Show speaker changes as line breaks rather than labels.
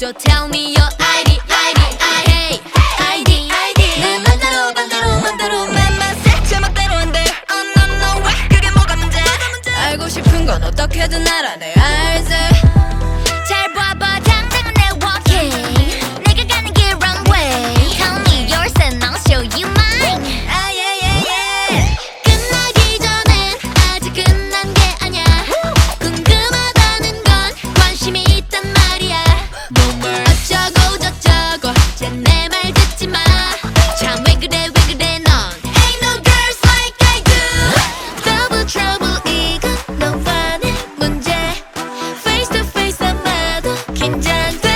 So tell me your
gentle.